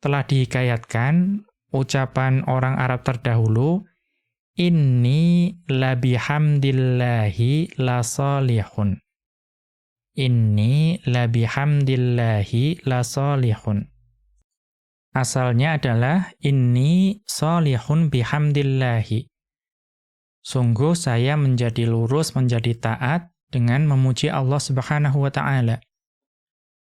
telah dihikayatkan ucapan orang Arab terdahulu, Inni labihamdillahi lasalihun. Inni labihamdillahi lasalihun. Asalnya adalah inni salihun bihamdillahi. Sungguh saya menjadi lurus, menjadi taat dengan memuji Allah Subhanahu wa taala.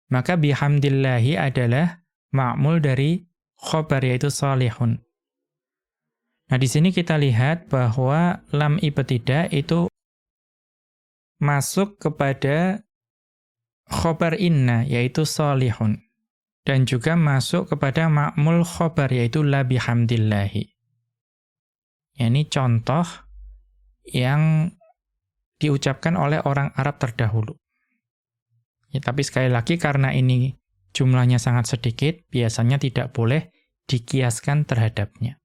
Maka bihamdillahi adalah ma'mul dari khobar yaitu salihun. Nah, di sini kita lihat bahwa lam ibtidah itu masuk kepada khobar inna yaitu salihun dan juga masuk kepada ma'mul khobar yaitu la bihamdillahi. Ya, ini contoh yang diucapkan oleh orang Arab terdahulu. Ya, tapi sekali lagi karena ini jumlahnya sangat sedikit, biasanya tidak boleh dikiaskan terhadapnya.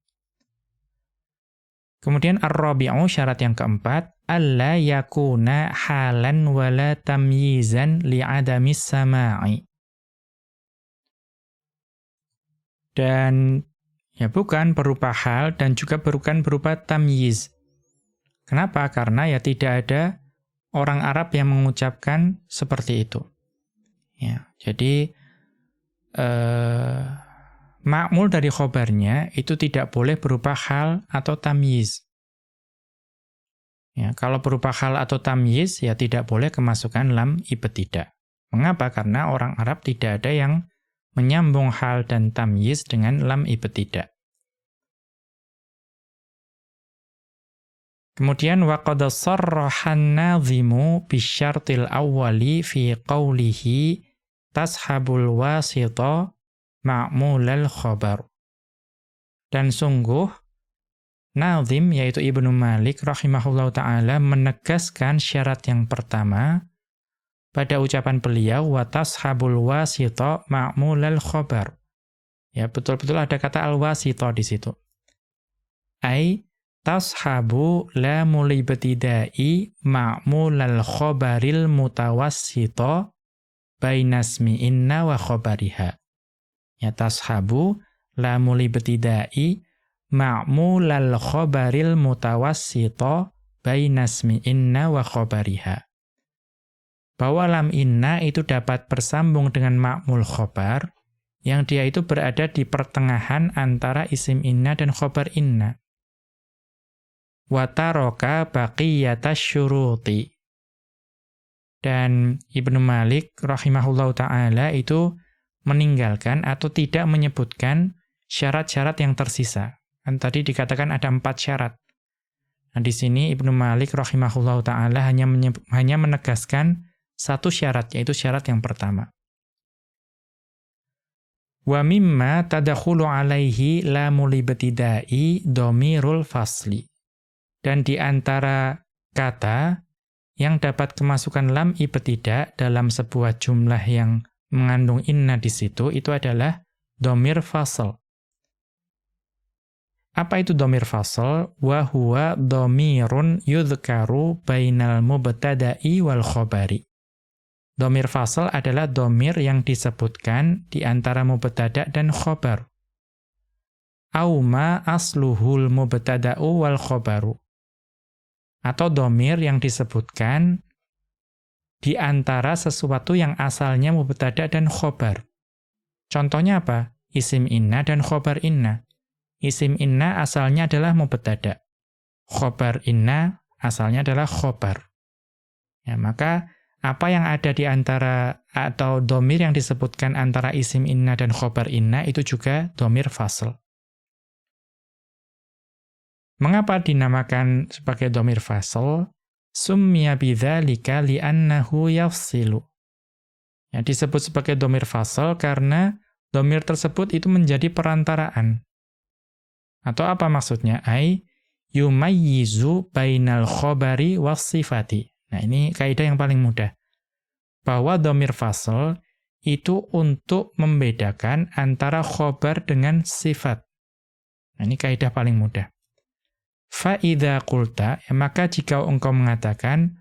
Kemudian ar-rabi'u syarat yang keempat, alla yakuna halan wala tamyizan li'adamis sama'i. Dan ya bukan berupa hal dan juga bukan berupa tamyiz. Kenapa? Karena ya tidak ada orang Arab yang mengucapkan seperti itu. Ya, jadi eh, makmul dari khobarnya itu tidak boleh berupa hal atau tamyiz. Ya, kalau berupa hal atau tamyiz, ya tidak boleh kemasukan lam ibtidak. Mengapa? Karena orang Arab tidak ada yang menyambung hal dan tamyiz dengan lam ibtidak. Kemudian waqad sarraha an-nazimu bisyartil awwali fi qawlihi tashabul wasita ma'mulal khabar. Dan sungguh, Nazim, yaitu Ibnu Malik, rahimahullah ta'ala, menegaskan syarat yang pertama, pada ucapan beliau, watashabul wasita ma'mulal khabar. Ya, betul-betul ada kata al-wasita di situ. Ai, tashabu la mulibtidai ma'mulal khabaril mutawassita bainasmi inna wa khabariha. Ya tashabu la mulibtidai ma'mulal khabaril mutawassita bainasmi inna wa khabariha. Bahwa lam inna itu dapat bersambung dengan ma'mul khobar, yang dia itu berada di pertengahan antara isim inna dan khobar inna. Wataroka baqiyatash syuruti dan Ibnu Malik rahimahullahu taala itu meninggalkan atau tidak menyebutkan syarat-syarat yang tersisa. Kan tadi dikatakan ada empat syarat. Nah, di sini Ibnu Malik rahimahullahu taala hanya hanya menegaskan satu syarat yaitu syarat yang pertama. Wa mimma tadakhulu alaihi lamul ibtidai domirul fasli. Dan di antara kata yang dapat kemasukan lam ibtidah dalam sebuah jumlah yang mengandung inna di situ itu adalah domir fasl. Apa itu domir fasl? Wa huwa domirun yudhkaru bainal mubtada'i wal khobari. Domir fasl adalah domir yang disebutkan di antara mubtada dan khobar. Auma asluhul mubtada'u wal khobaru. Atau domir yang disebutkan di antara sesuatu yang asalnya mubtada dan khobar. Contohnya apa? Isim inna dan khobar inna. Isim inna asalnya adalah mubtada. Khobar inna asalnya adalah khobar. Ya, maka apa yang ada di antara atau domir yang disebutkan antara isim inna dan khobar inna itu juga domir fasl. Mengapa dinamakan sebagai domir fasl? Summiya bidzalika li'annahu yafsilu. Ya, disebut sebagai domir fasl karena domir tersebut itu menjadi perantaraan. Atau apa maksudnya? Ai yumayyizu bainal khobari sifati. Nah, ini kaidah yang paling mudah. Bahwa domir fasl itu untuk membedakan antara khobar dengan sifat. Nah, ini kaidah paling mudah. Fa'idha kulta, ya maka jika engkau mengatakan,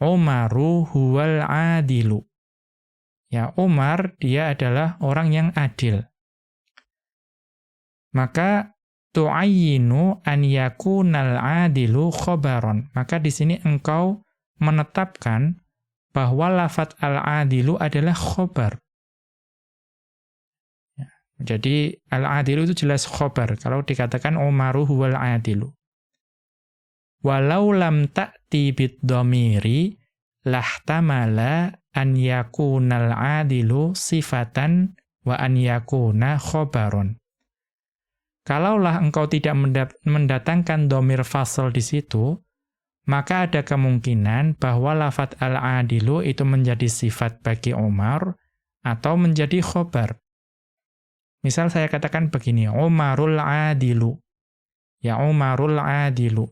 Umaru huwal adilu. Ya, Umar, dia adalah orang yang adil. Maka tu'ayyinu an yakunal adilu khobaron. Maka di sini engkau menetapkan bahwa lafat al-adilu adalah khobar. Ya, jadi al-adilu itu jelas khobar. Kalau dikatakan Umaru huwal adilu. Walau lam ta'ti bid domiri lahtamala an yakunal adilu sifatan wa an yakuna khobaron. Kalaulah engkau tidak mendatangkan domir fasal di situ, maka ada kemungkinan bahwa lafat al-adilu itu menjadi sifat bagi Umar atau menjadi khobar. Misal saya katakan begini, Umarul adilu. Ya Umarul adilu.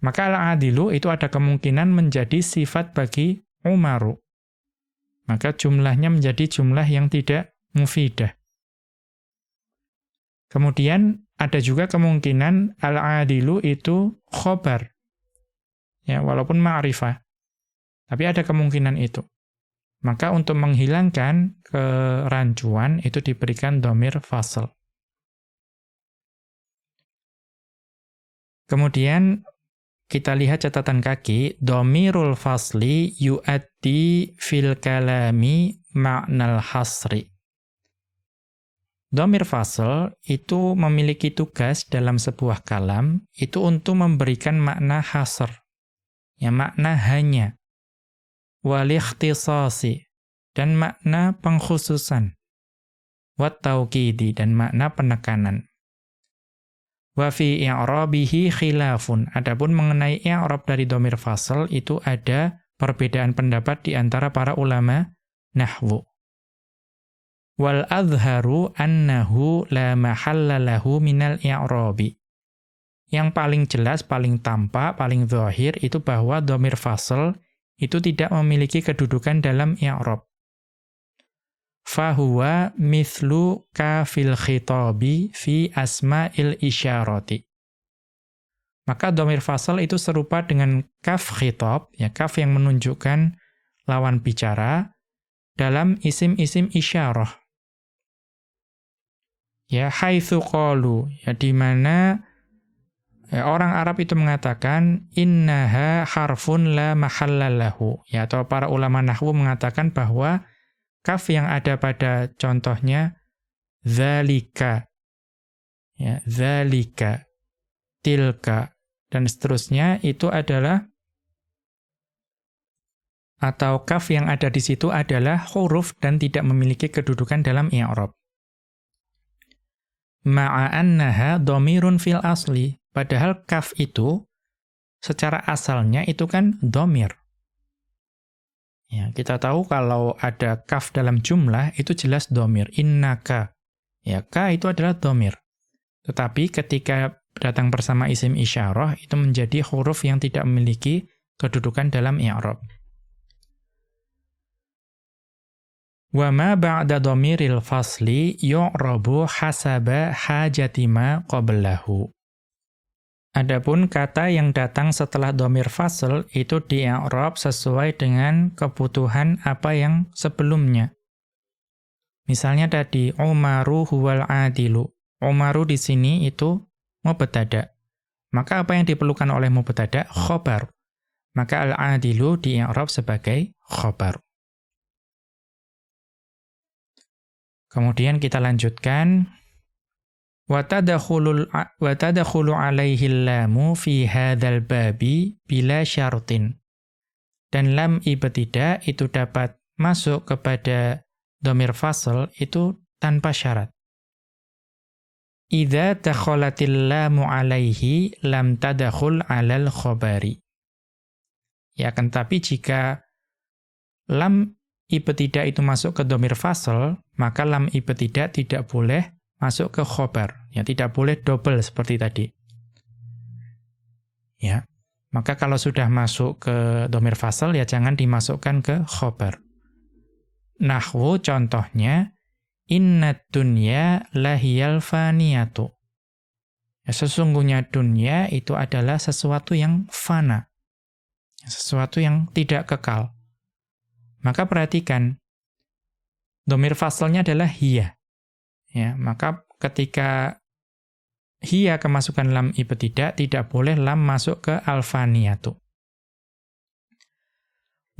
Maka al-adilu itu ada kemungkinan menjadi sifat bagi Umaru. Maka jumlahnya menjadi jumlah yang tidak mufidah. Kemudian ada juga kemungkinan al-adilu itu khobar. Ya, walaupun ma'rifah. Tapi ada kemungkinan itu. Maka untuk menghilangkan kerancuan itu diberikan domir fasl. Kemudian kita lihat catatan kaki, domirul fasli yu'addi fil kalami ma'nal hasri. Domir fasl itu memiliki tugas dalam sebuah kalam, itu untuk memberikan makna hasr. Ya, makna hanya. Walikhtisasi. Dan makna pengkhususan. Wattauqidi. Dan makna penekanan. Wa fi i'rabihi khilafun. Adapun mengenai i'rab dari domir fasl, itu ada perbedaan pendapat di antara para ulama nahwu. Wal adharu annahu la mahalla lahu minal i'rabi. Yang paling jelas, paling tampak, paling zahir itu bahwa domir fasl itu tidak memiliki kedudukan dalam i'rab. Fahuwa mithlu kafil khitabi fi asma'il isyarati. Maka domir fasl itu serupa dengan kaf khitab, ya kaf yang menunjukkan lawan bicara, dalam isim-isim isyarah ya haitsu qalu ya di mana ya, orang Arab itu mengatakan innaha harfun la mahallalahu ya atau para ulama nahwu mengatakan bahwa kaf yang ada pada contohnya zalika ya zalika tilka dan seterusnya itu adalah atau kaf yang ada di situ adalah huruf dan tidak memiliki kedudukan dalam i'rab ma'annaha domirun fil asli. Padahal kaf itu secara asalnya itu kan domir. Ya, kita tahu kalau ada kaf dalam jumlah itu jelas domir. Innaka. Ya, ka itu adalah domir. Tetapi ketika datang bersama isim isyarah, itu menjadi huruf yang tidak memiliki kedudukan dalam i'rab. Wa ma ba'da dhamiril fasli yu'rabu hasaba hajatima qablahu. Adapun kata yang datang setelah domir fasl itu di sesuai dengan kebutuhan apa yang sebelumnya. Misalnya tadi Umaru huwal adilu. Umaru di sini itu mubtada. Maka apa yang diperlukan oleh mubtada? Khobar. Maka al-adilu di sebagai khobar. Kemudian kita lanjutkan wa tadkhulu alaihi lamu fi hadzal babi bila syartin. Dan lam ibtida itu dapat masuk kepada domir fasl itu tanpa syarat. Idza takhalatil lamu alaihi lam tadkhul alal khabari. Ya kan tapi jika lam ibtidah itu masuk ke domir fasl, maka lam ibtidah tidak boleh masuk ke khobar. Ya, tidak boleh double seperti tadi. Ya. Maka kalau sudah masuk ke domir fasl, ya jangan dimasukkan ke khobar. Nahwu contohnya, inna dunya lahiyal faniyatu. Ya, sesungguhnya dunia itu adalah sesuatu yang fana. Sesuatu yang tidak kekal. Maka perhatikan, domir fasalnya adalah hiya. Ya, maka ketika hiya kemasukan lam ibtidak, tidak boleh lam masuk ke alfaniyatu.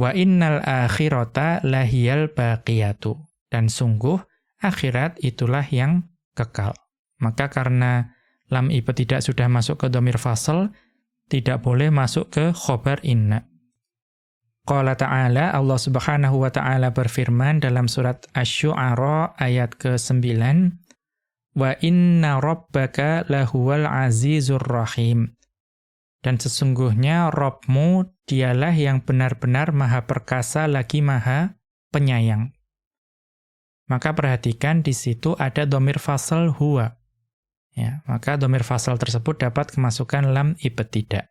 Wa innal akhirata lahiyal baqiyatu. Dan sungguh, akhirat itulah yang kekal. Maka karena lam ibtidak sudah masuk ke domir fasal, tidak boleh masuk ke khobar inna. Qala ta'ala, Allah subhanahu wa ta'ala berfirman dalam surat Asy-Syu'ara ayat ke-9, Wa inna rabbaka lahuwal azizur rahim. Dan sesungguhnya Robmu dialah yang benar-benar maha perkasa lagi maha penyayang. Maka perhatikan di situ ada domir fasal huwa. Ya, maka domir fasal tersebut dapat kemasukan lam ibtidak.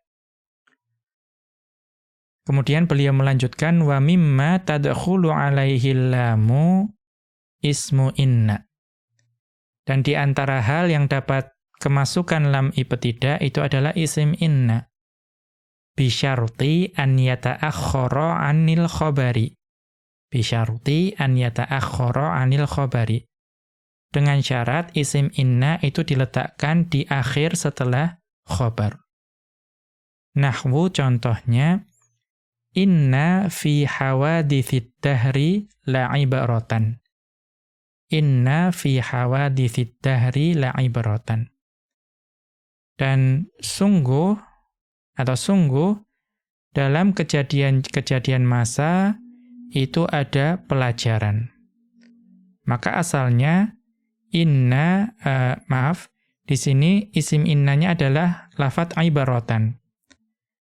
Kemudian beliau melanjutkan wa mimma tadkhulu alaihi lamu ismu inna. Dan di antara hal yang dapat kemasukan lam ibtidah itu adalah isim inna. Bisyarti an yata'akhkhara 'anil khabari. Bisyarti an yata'akhkhara 'anil khabari. Dengan syarat isim inna itu diletakkan di akhir setelah khobar. Nahwu contohnya, Inna fi hawadithid dahri la'ibaratan. Inna fi hawadithid dahri la'ibaratan. Dan sungguh, atau sungguh, dalam kejadian-kejadian masa, itu ada pelajaran. Maka asalnya, inna, uh, maaf, di sini isim innanya adalah lafat ibaratan.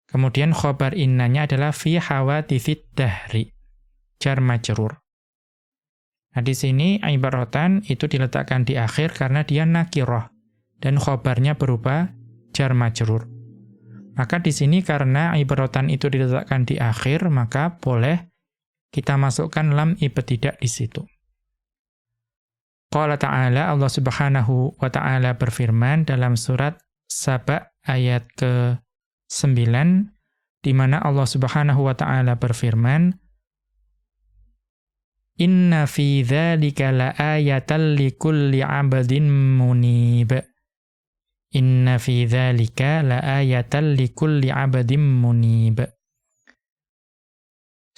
Kemudian khobar innanya adalah fi hawadithid dahri. Jar majrur. Nah di sini ibaratan itu diletakkan di akhir karena dia nakiroh. Dan khobarnya berupa jar majrur. Maka di sini karena ibaratan itu diletakkan di akhir, maka boleh kita masukkan lam ibtidak di situ. Qala ta'ala, Allah subhanahu wa ta'ala berfirman dalam surat Saba ayat ke 9 di mana Allah Subhanahu wa taala berfirman Inna fi dzalika laayatan likulli 'abdin munib Inna fi dzalika laayatan likulli 'abdin munib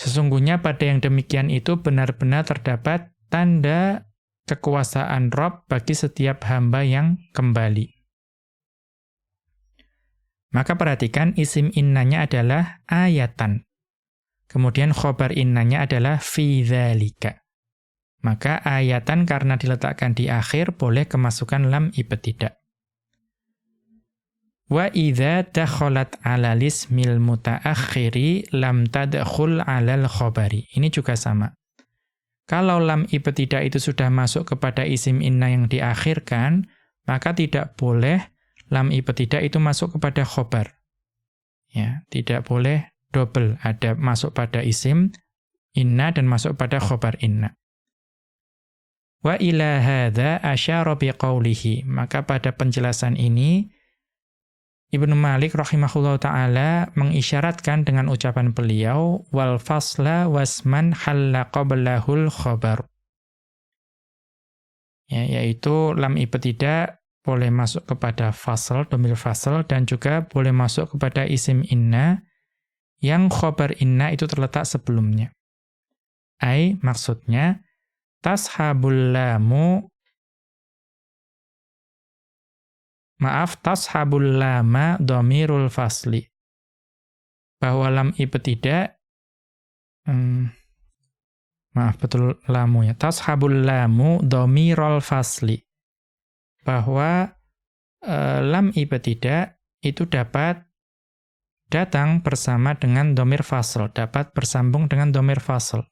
Sesungguhnya pada yang demikian itu benar-benar terdapat tanda kekuasaan Rob bagi setiap hamba yang kembali. Maka perhatikan isim innanya adalah ayatan. Kemudian khobar innanya adalah fi dzalika. Maka ayatan karena diletakkan di akhir boleh kemasukan lam ibtidak. Wa idza dakhalat 'ala lismil mutaakhiri lam tadkhul 'alal khabari. Ini juga sama. Kalau lam ibtidah itu sudah masuk kepada isim inna yang diakhirkan, maka tidak boleh lam ibtidah itu masuk kepada khobar. Ya, tidak boleh double, ada masuk pada isim inna dan masuk pada khobar inna. Wa ila hadza asyara biqaulihi. Maka pada penjelasan ini Ibnu Malik rahimahullah taala mengisyaratkan dengan ucapan beliau wal fasla wasman halla qablahul khabar. Ya, yaitu lam ibtidah boleh masuk kepada fasal, domil fasal, dan juga boleh masuk kepada isim inna, yang khobar inna itu terletak sebelumnya. Ai, maksudnya, tashabul lamu Maaf, tashabul lama domirul fasli. Bahwa lam ibtidak, hmm, maaf betul lamu ya, tashabul lamu domirul fasli. Bahwa uh, lam ibtidak itu dapat datang bersama dengan domir fasl, dapat bersambung dengan domir fasl.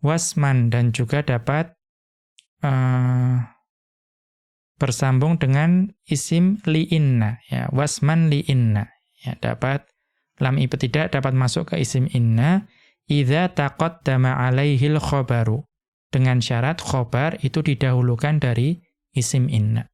Wasman dan juga dapat uh, bersambung dengan isim li'inna ya wasman li'inna ya dapat lam ibtidak dapat masuk ke isim inna. Idza taqaddama alaihil khobaru dengan syarat khobar itu didahulukan dari isim inna